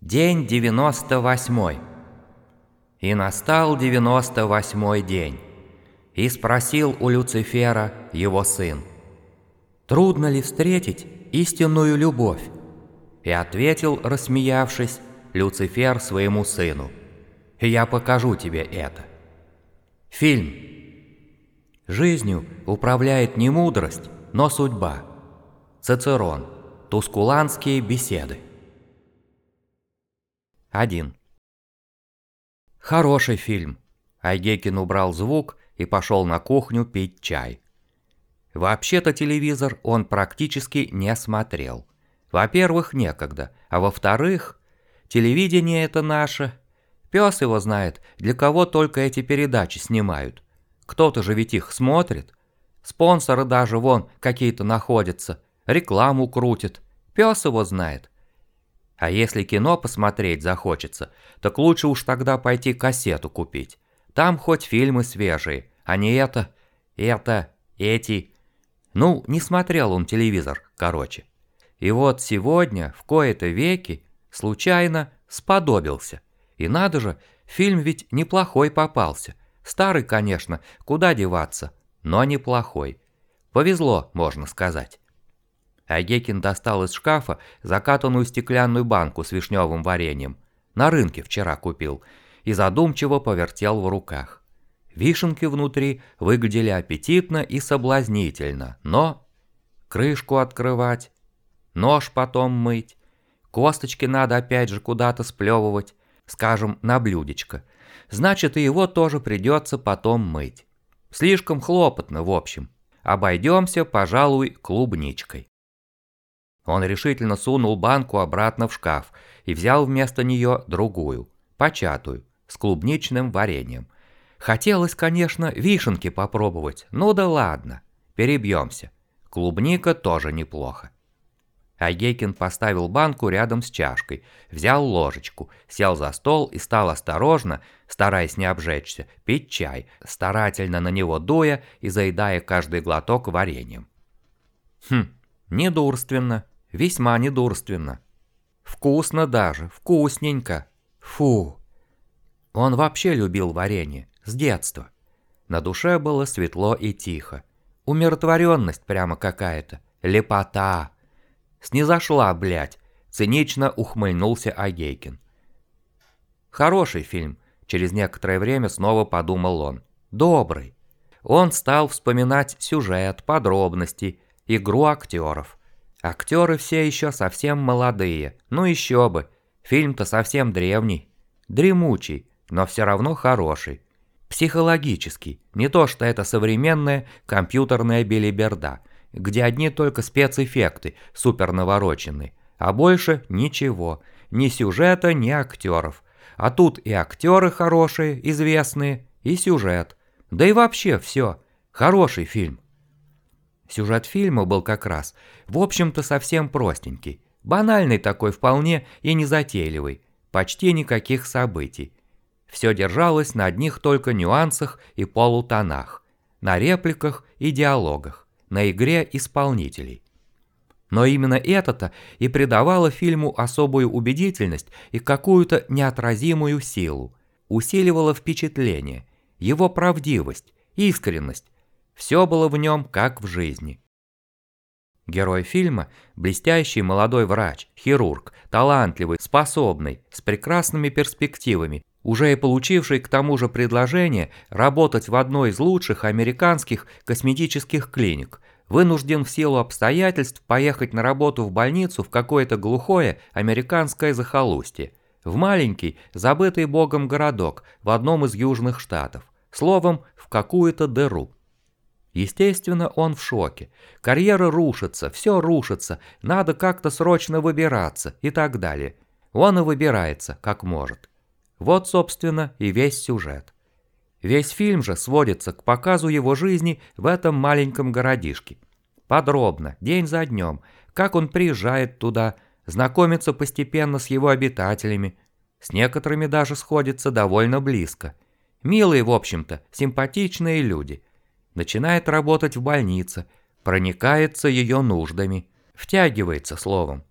День девяносто восьмой. И настал девяносто восьмой день. И спросил у Люцифера его сын, «Трудно ли встретить истинную любовь?» И ответил, рассмеявшись, Люцифер своему сыну, «Я покажу тебе это». Фильм. Жизнью управляет не мудрость, но судьба. Цицерон. Тускуланские беседы. 1. Хороший фильм. Айгекин убрал звук и пошел на кухню пить чай. Вообще-то телевизор он практически не смотрел. Во-первых, некогда, а во-вторых, телевидение это наше. Пес его знает, для кого только эти передачи снимают. Кто-то же ведь их смотрит. Спонсоры даже вон какие-то находятся, рекламу крутят. Пес его знает. А если кино посмотреть захочется, так лучше уж тогда пойти кассету купить. Там хоть фильмы свежие, а не это, это, эти. Ну, не смотрел он телевизор, короче. И вот сегодня, в кои-то веки, случайно сподобился. И надо же, фильм ведь неплохой попался. Старый, конечно, куда деваться, но неплохой. Повезло, можно сказать. Агекин достал из шкафа закатанную стеклянную банку с вишневым вареньем. На рынке вчера купил. И задумчиво повертел в руках. Вишенки внутри выглядели аппетитно и соблазнительно, но... Крышку открывать, нож потом мыть, косточки надо опять же куда-то сплевывать, скажем, на блюдечко. Значит, и его тоже придется потом мыть. Слишком хлопотно, в общем. Обойдемся, пожалуй, клубничкой. Он решительно сунул банку обратно в шкаф и взял вместо нее другую, початую, с клубничным вареньем. Хотелось, конечно, вишенки попробовать, ну да ладно, перебьемся. Клубника тоже неплохо. Агекин поставил банку рядом с чашкой, взял ложечку, сел за стол и стал осторожно, стараясь не обжечься, пить чай, старательно на него дуя и заедая каждый глоток вареньем. Хм, недурственно. Весьма недурственно. Вкусно даже, вкусненько. Фу. Он вообще любил варенье, с детства. На душе было светло и тихо. Умиротворенность прямо какая-то. Лепота. Снизошла, блядь. Цинично ухмыльнулся Агейкин. Хороший фильм. Через некоторое время снова подумал он. Добрый. Он стал вспоминать сюжет, подробности, игру актеров. Актеры все еще совсем молодые, ну еще бы. Фильм-то совсем древний. Дремучий, но все равно хороший. Психологический, не то что это современная компьютерная белиберда, где одни только спецэффекты, супер навороченные, а больше ничего, ни сюжета, ни актеров. А тут и актеры хорошие, известные, и сюжет. Да и вообще все. Хороший фильм. Сюжет фильма был как раз, в общем-то, совсем простенький. Банальный такой вполне и незатейливый. Почти никаких событий. Все держалось на одних только нюансах и полутонах. На репликах и диалогах. На игре исполнителей. Но именно это-то и придавало фильму особую убедительность и какую-то неотразимую силу. Усиливало впечатление, его правдивость, искренность, все было в нем как в жизни. Герой фильма – блестящий молодой врач, хирург, талантливый, способный, с прекрасными перспективами, уже и получивший к тому же предложение работать в одной из лучших американских косметических клиник, вынужден в силу обстоятельств поехать на работу в больницу в какое-то глухое американское захолустье, в маленький, забытый богом городок в одном из южных штатов, словом, в какую-то дыру. Естественно, он в шоке. Карьера рушится, все рушится, надо как-то срочно выбираться и так далее. Он и выбирается, как может. Вот, собственно, и весь сюжет. Весь фильм же сводится к показу его жизни в этом маленьком городишке. Подробно, день за днем, как он приезжает туда, знакомится постепенно с его обитателями, с некоторыми даже сходится довольно близко. Милые, в общем-то, симпатичные люди – начинает работать в больнице, проникается ее нуждами, втягивается словом.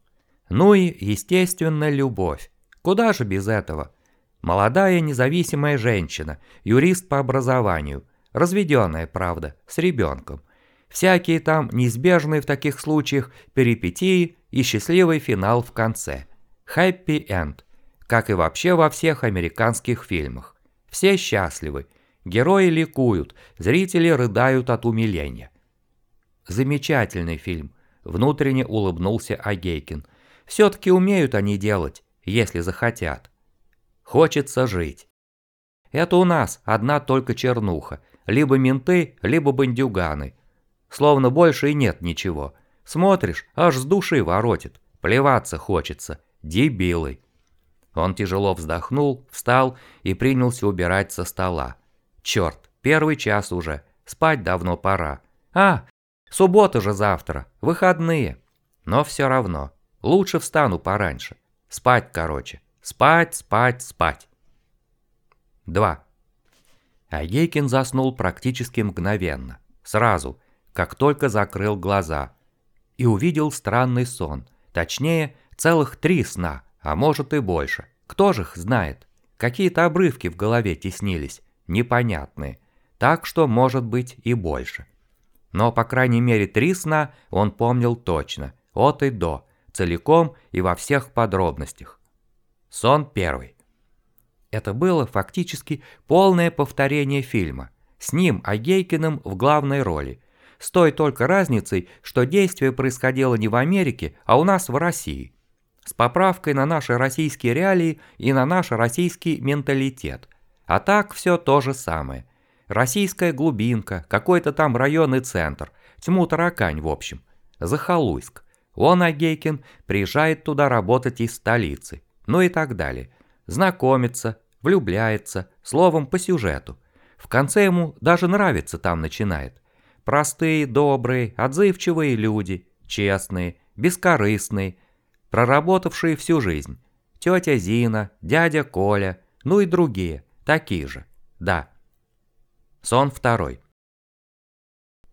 Ну и, естественно, любовь. Куда же без этого? Молодая независимая женщина, юрист по образованию, разведенная, правда, с ребенком. Всякие там неизбежные в таких случаях перипетии и счастливый финал в конце. Happy end, как и вообще во всех американских фильмах. Все счастливы, герои ликуют, зрители рыдают от умиления. Замечательный фильм, внутренне улыбнулся Агейкин. Все-таки умеют они делать, если захотят. Хочется жить. Это у нас одна только чернуха. Либо менты, либо бандюганы. Словно больше и нет ничего. Смотришь, аж с души воротит. Плеваться хочется. Дебилы. Он тяжело вздохнул, встал и принялся убирать со стола. Черт, первый час уже. Спать давно пора. А, суббота же завтра. Выходные. Но все равно. Лучше встану пораньше. Спать, короче. Спать, спать, спать. 2. Агейкин заснул практически мгновенно. Сразу, как только закрыл глаза. И увидел странный сон. Точнее, целых три сна, а может и больше. Кто же их знает? Какие-то обрывки в голове теснились, непонятные. Так что может быть и больше. Но по крайней мере три сна он помнил точно, от и до, целиком и во всех подробностях. Сон первый. Это было фактически полное повторение фильма. С ним, Агейкиным, в главной роли. С той только разницей, что действие происходило не в Америке, а у нас в России. С поправкой на наши российские реалии и на наш российский менталитет. А так все то же самое. Российская глубинка, какой-то там районный центр, тьму таракань в общем. Захалуйск. Он, Агейкин, приезжает туда работать из столицы ну и так далее. Знакомится, влюбляется, словом, по сюжету. В конце ему даже нравится там начинает. Простые, добрые, отзывчивые люди, честные, бескорыстные, проработавшие всю жизнь. Тетя Зина, дядя Коля, ну и другие, такие же, да. Сон второй.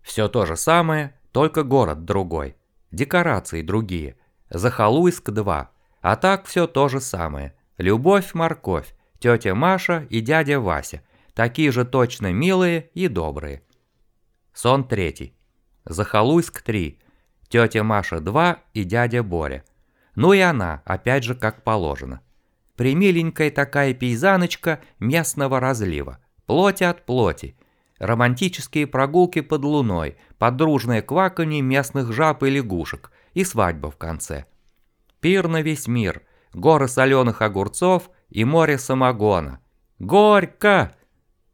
Все то же самое, только город другой. Декорации другие. Захалуйск 2, а так все то же самое. Любовь-морковь, тетя Маша и дядя Вася. Такие же точно милые и добрые. Сон третий. Захалуйск 3. Тетя Маша 2 и дядя Боря. Ну и она, опять же как положено. Примиленькая такая пейзаночка местного разлива. Плоть от плоти. Романтические прогулки под луной, подружное кваканье местных жаб и лягушек и свадьба в конце – Пир на весь мир, горы соленых огурцов и море самогона. Горько!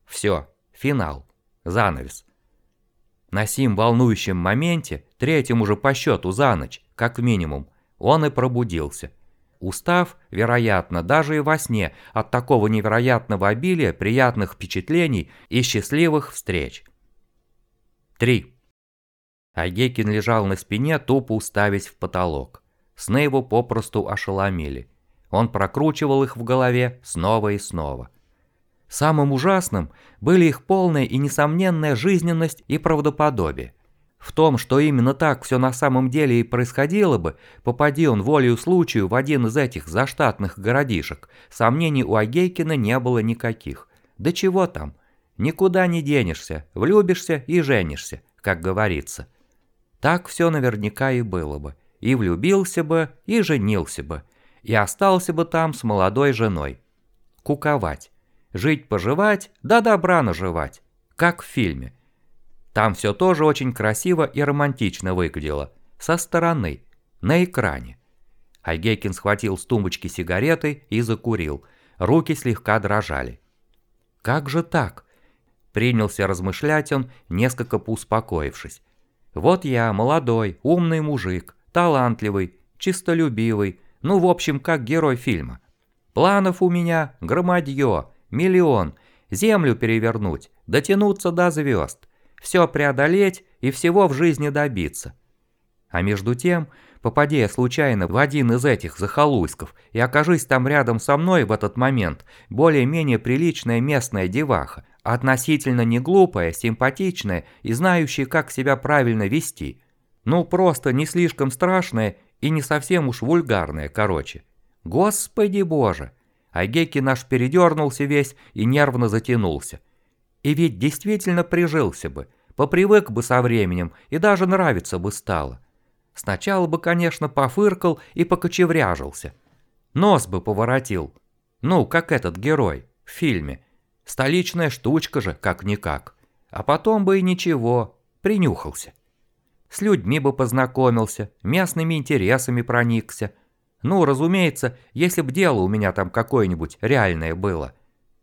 Все, финал, занавес. На сим волнующем моменте, третьем уже по счету за ночь, как минимум, он и пробудился. Устав, вероятно, даже и во сне от такого невероятного обилия приятных впечатлений и счастливых встреч. 3. Агекин лежал на спине, тупо уставясь в потолок. Сны его попросту ошеломили. Он прокручивал их в голове снова и снова. Самым ужасным были их полная и несомненная жизненность и правдоподобие. В том, что именно так все на самом деле и происходило бы, попади он волею случаю в один из этих заштатных городишек, сомнений у Агейкина не было никаких. Да чего там? Никуда не денешься, влюбишься и женишься, как говорится. Так все наверняка и было бы и влюбился бы, и женился бы, и остался бы там с молодой женой. Куковать. Жить-поживать, да добра наживать. Как в фильме. Там все тоже очень красиво и романтично выглядело. Со стороны. На экране. Айгекин схватил с тумбочки сигареты и закурил. Руки слегка дрожали. «Как же так?» Принялся размышлять он, несколько поуспокоившись. «Вот я, молодой, умный мужик, талантливый, чистолюбивый, ну в общем как герой фильма. Планов у меня громадье, миллион, землю перевернуть, дотянуться до звезд, все преодолеть и всего в жизни добиться. А между тем, попадя случайно в один из этих захолуйсков и окажись там рядом со мной в этот момент более-менее приличная местная деваха, относительно не глупая, симпатичная и знающая, как себя правильно вести – ну, просто не слишком страшное и не совсем уж вульгарное, короче. Господи боже! А Геки наш передернулся весь и нервно затянулся. И ведь действительно прижился бы, попривык бы со временем и даже нравиться бы стало. Сначала бы, конечно, пофыркал и покочевряжился. Нос бы поворотил. Ну, как этот герой в фильме. Столичная штучка же, как-никак. А потом бы и ничего, принюхался. С людьми бы познакомился, местными интересами проникся. Ну, разумеется, если б дело у меня там какое-нибудь реальное было.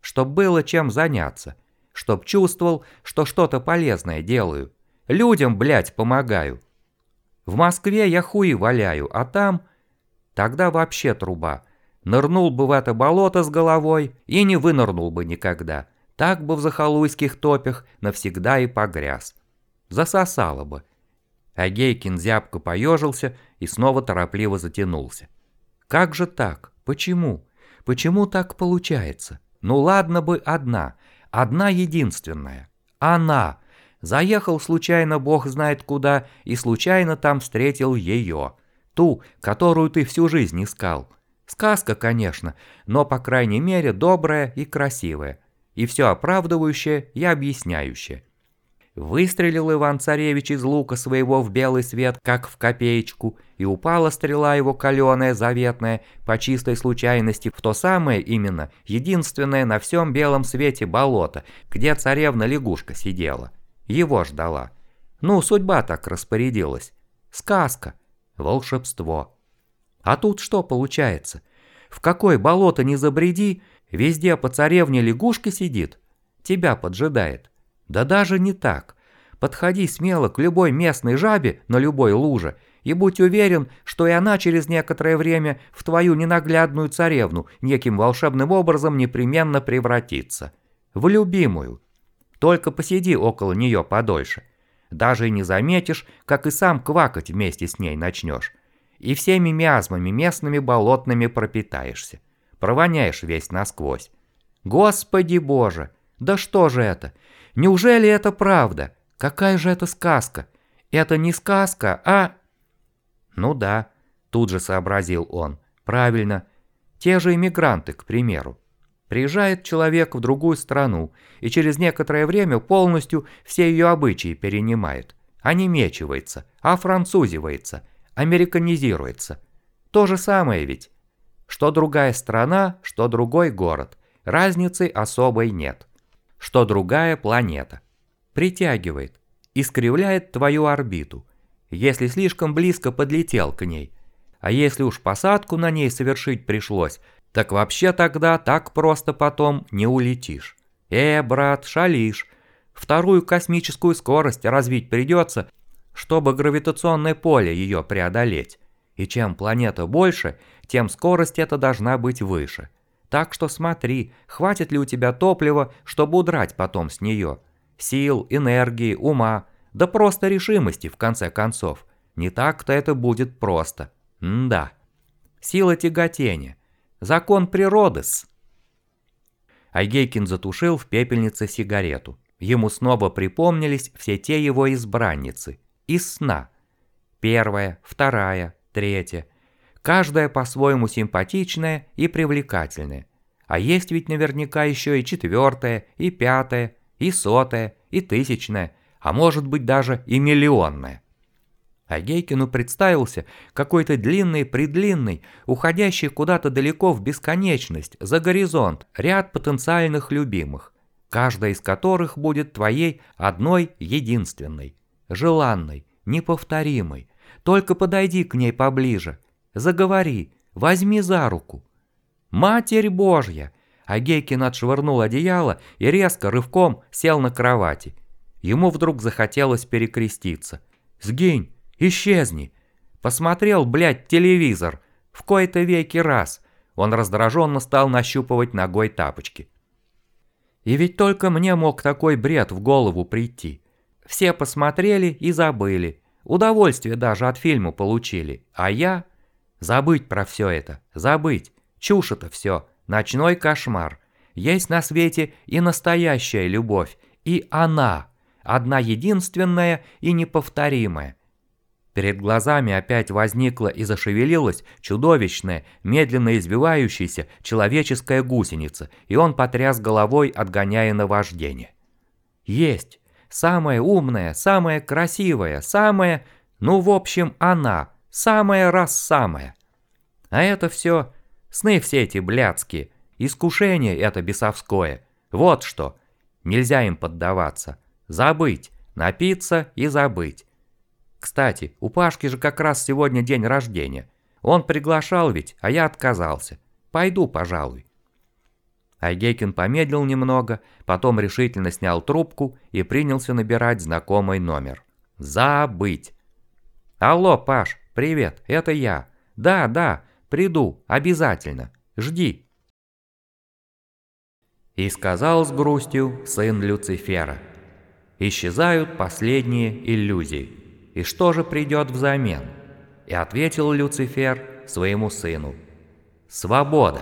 Чтоб было чем заняться. Чтоб чувствовал, что что-то полезное делаю. Людям, блядь, помогаю. В Москве я хуи валяю, а там... Тогда вообще труба. Нырнул бы в это болото с головой и не вынырнул бы никогда. Так бы в захолуйских топях навсегда и погряз. Засосало бы. А Гейкин зябко поежился и снова торопливо затянулся. Как же так? Почему? Почему так получается? Ну ладно бы одна, одна единственная. Она. Заехал случайно бог знает куда и случайно там встретил ее. Ту, которую ты всю жизнь искал. Сказка, конечно, но по крайней мере добрая и красивая. И все оправдывающее и объясняющее. Выстрелил Иван-царевич из лука своего в белый свет, как в копеечку, и упала стрела его каленая, заветная, по чистой случайности, в то самое именно, единственное на всем белом свете болото, где царевна-лягушка сидела. Его ждала. Ну, судьба так распорядилась. Сказка. Волшебство. А тут что получается? В какое болото не забреди, везде по царевне лягушка сидит, тебя поджидает. Да даже не так. Подходи смело к любой местной жабе на любой луже и будь уверен, что и она через некоторое время в твою ненаглядную царевну неким волшебным образом непременно превратится. В любимую. Только посиди около нее подольше. Даже и не заметишь, как и сам квакать вместе с ней начнешь. И всеми миазмами местными болотными пропитаешься. Провоняешь весь насквозь. Господи боже, да что же это? Неужели это правда? Какая же это сказка? Это не сказка, а... Ну да, тут же сообразил он. Правильно. Те же иммигранты, к примеру. Приезжает человек в другую страну и через некоторое время полностью все ее обычаи перенимает. Онемечивается, офранцузивается, американизируется. То же самое ведь. Что другая страна, что другой город. Разницы особой нет что другая планета. Притягивает, искривляет твою орбиту, если слишком близко подлетел к ней. А если уж посадку на ней совершить пришлось, так вообще тогда так просто потом не улетишь. Э, брат, шалишь. Вторую космическую скорость развить придется, чтобы гравитационное поле ее преодолеть. И чем планета больше, тем скорость эта должна быть выше. Так что смотри, хватит ли у тебя топлива, чтобы удрать потом с нее. Сил, энергии, ума, да просто решимости, в конце концов. Не так-то это будет просто. М да. Сила тяготения. Закон природы-с. Айгейкин затушил в пепельнице сигарету. Ему снова припомнились все те его избранницы. Из сна. Первая, вторая, третья – Каждая по-своему симпатичная и привлекательная. А есть ведь наверняка еще и четвертая, и пятая, и сотая, и тысячная, а может быть даже и миллионная. А Гейкину представился какой-то длинный-предлинный, уходящий куда-то далеко в бесконечность, за горизонт, ряд потенциальных любимых, каждая из которых будет твоей одной единственной, желанной, неповторимой. Только подойди к ней поближе, Заговори, возьми за руку. Матерь Божья! Агейкин отшвырнул одеяло и резко рывком сел на кровати. Ему вдруг захотелось перекреститься. «Сгинь! Исчезни!» Посмотрел, блядь, телевизор. В кои-то веки раз. Он раздраженно стал нащупывать ногой тапочки. И ведь только мне мог такой бред в голову прийти. Все посмотрели и забыли. Удовольствие даже от фильма получили. А я... Забыть про все это, забыть. Чушь это все, ночной кошмар. Есть на свете и настоящая любовь, и она, одна единственная и неповторимая. Перед глазами опять возникла и зашевелилась чудовищная, медленно извивающаяся человеческая гусеница, и он потряс головой, отгоняя наваждение. «Есть! Самая умная, самая красивая, самая... Ну, в общем, она, самая раз самая. А это все сны все эти блядские, искушение это бесовское. Вот что. Нельзя им поддаваться. Забыть, напиться и забыть. Кстати, у Пашки же как раз сегодня день рождения. Он приглашал ведь, а я отказался. Пойду, пожалуй. Айгекин помедлил немного, потом решительно снял трубку и принялся набирать знакомый номер. Забыть. Алло, Паш, привет, это я. Да, да, приду, обязательно. Жди. И сказал с грустью сын Люцифера. Исчезают последние иллюзии. И что же придет взамен? И ответил Люцифер своему сыну. Свобода.